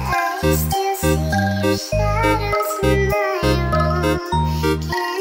I still see your shadows in my room. Can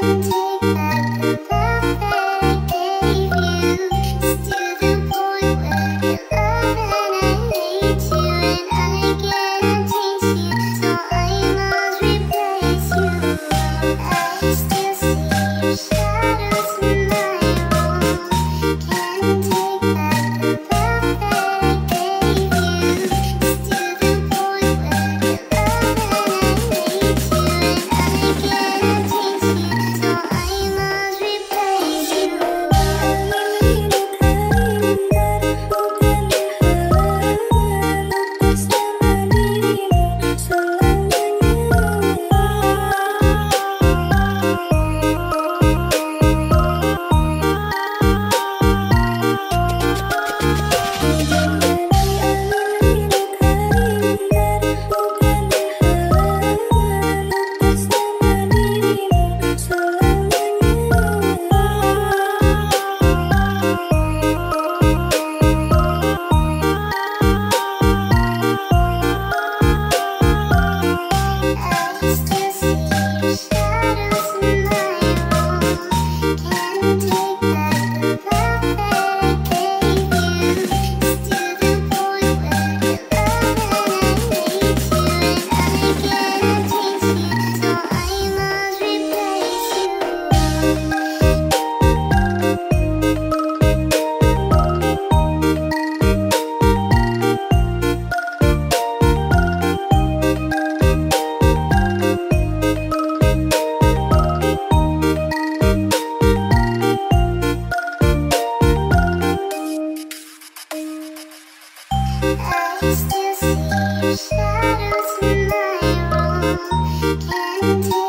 I still see your shadows in my room. Can't